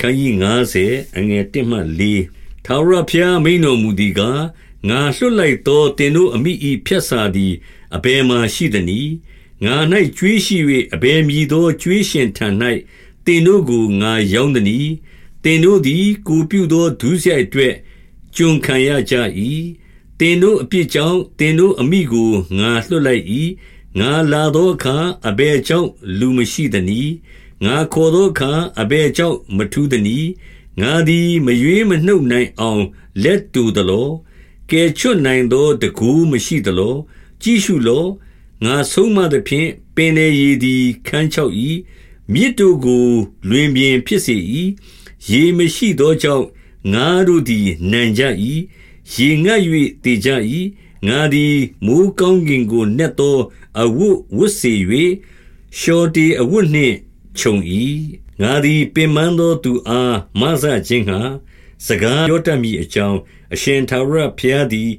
ခန်းကြီး90အငယ်1မှ4ထာဝရဘုရားမိန်တော်မူသည်ကားငါလွတ်လိုက်သောတင်တို့အမိဤဖြတ်စာသည်အဘယ်မှရှိသနည်းငါ၌ကြွေးရှိ၍အဘယ်မည်သောကြွေးရှင်ထံ၌တင်တို့ကိုငါရောင်းသည်။တင်တို့သည်ကိုပြုသောဒုစရိုက်အတွက်ကျွန်ခံရကြ၏။တင်တို့အပြစ်ကြောင့်တင်တို့အမိကိုငါလွှတ်လိုက်၏။ငါလာသောအခါအဘယ်ကြောင့်လူမရှိသနည်း။ ငါခေါ်သောအခါ အဘယ်ကြောင့် မထူးသနည်း။ငါသည် မရွေးမနှုတ်နိုင်အောင် လက်တူသလော။ကယ်ချွတ်နိုင်သောတကူမရှိသလော။ကြည့်ရှုလော့ ငါဆုံးမသဖြင့် ပင်လေရည်သည် ခန်းချောက်၏မြစ်တို့ကို လွင်ပြင်ဖြစ်စေ၏ရေမရှိသောကြောင့် ငါတို့သည် နံကြ၏ရေငတ်၍တည်ကြ၏ငါသည် မိုးကောင်းကင်ကိုနှက်သော အဝတ်ဝတ်စေ၍ရှောတီအဝတ်နှင့် ခြုံ၏ငါသည်ပင်မသောသူအားမဆခြင်းငှာစကားပြောတတ်မည်အကြောင်းအရှင်သာရဘုရားသည်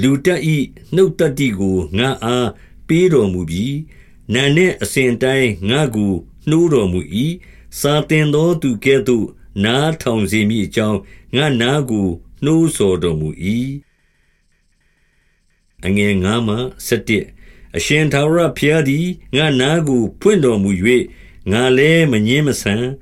လူတက်၏နှုတ်တတ္တိကိုငါအားပေးတော်မူပြီ။နံနှင့်အစဉ်တိုင်းငါ့ကိုနှိုးတော်မူ၏။စာသင်သောသူကဲ့သို့နားထောင်စေမည်အကြောင်းငါ့နားကိုနှိုးဆော်တော်မူ၏။အရှင်ထာဝရဘုရားသည်ငါ့နားကို ဖွင့်တော်မူ၍ ငါလည်းမငြင်းမဆန်၊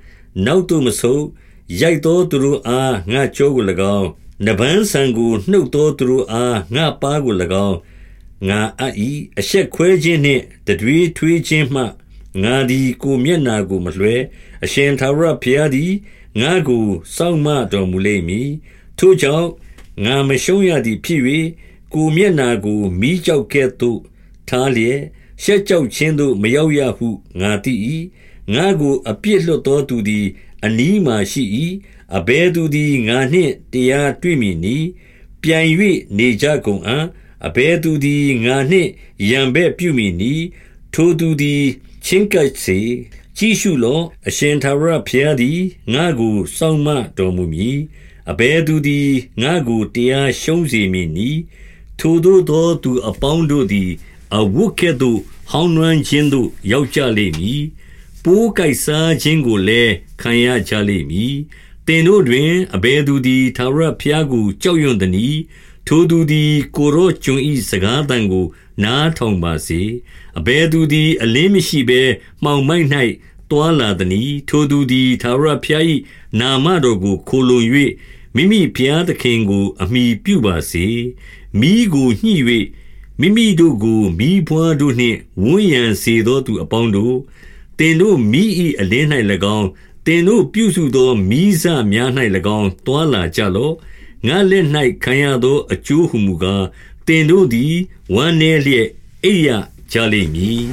နောက်သို့မဆုတ်။ရိုက်သောသူတို့အားငါ့ကျောကို၎င်း၊နားပန်းဆန်ကိုနှုတ်သောသူတို့အားငါ့ပါးကို၎င်းငါအပ်၏အရှက်ခွဲခြင်းနှင့်တတွေးထွေးခြင်းမှငါသည်ကိုမျက်နာကိုမလွှဲအရှင်သာရဘုရားသည်ငါကိုစောင့်မတော်မူလိမ့်မည်ထို့ကြောင့်ငါမရှုံးရသည်ဖြစ်၍ကိုမျက်နာကိုမိကြောက်ကဲ့သို့ထားလျက်ရှက်ကြောက်ခြင်းသို့မရောက်ရဟုငါသိ၏ ငါကိုအပြစ်လွတ်သောသူသည် အနီးမှရှိ၏အဘဲသူသည်ငါနှင့်တရားတွေ့မည်နီပြိုင်၍နေကြကုန်အံ့အဘယ်သူသည်ငါနှင့်ရန်ဘက်ပြုမည်နည်းထိုသူသည်ချင်းကပ်စေကြည့်ရှုလောအရှင်သာရဘုရားသည်ငါကိုစောင့်မတော်မူမည်အဘယ်သူသည်ငါကိုတရားရှုံးစေမည်နည်းထိုတို့သောသူအပေါင်းတို့သည်အဝတ်ကဲ့သို့ဟောင်းနှွမ်းခြင်းသို့ရောက်ကြလိမ့်မည် ပိုးကိုက်စားခြင်းကိုလည်းခံရကြလိမ့်မည်တင်တို့တွင်အဘယ်သူသည်သာရဘုရားကိုကြောက်ရွံ့သည်ထိုသူသည်ကိုရော့ကျွန်၏စကားသံကိုနားထောင်ပါစေအဘယ်သူသည် အလင်းမရှိဘဲမှောင်မိုက်၌တွာလာသည်။ထိုသူသည်သာရဖျား၏နာမတော်ကိုခိုလုံ၍မိမိဘုရားသခင်ကို အမိပြုပါစေမိကိုညှိ၍မိမိတို့ကိုမိဘွားတို့နှင့်ဝန်းရံစေသောသူအပေါင်းတို့ တင်တို့မိ၏အလင်း၌၎င်းတင်တို့ပြုစုသောမိစများ၌၎င်းတွာလာကြလော့ငါလက်၌ခံရသောအကျိုးဟုမူကားတင်တို့သည်ဝမ်းနည်းလျက်အိပ်ရကြလိမ့်မည်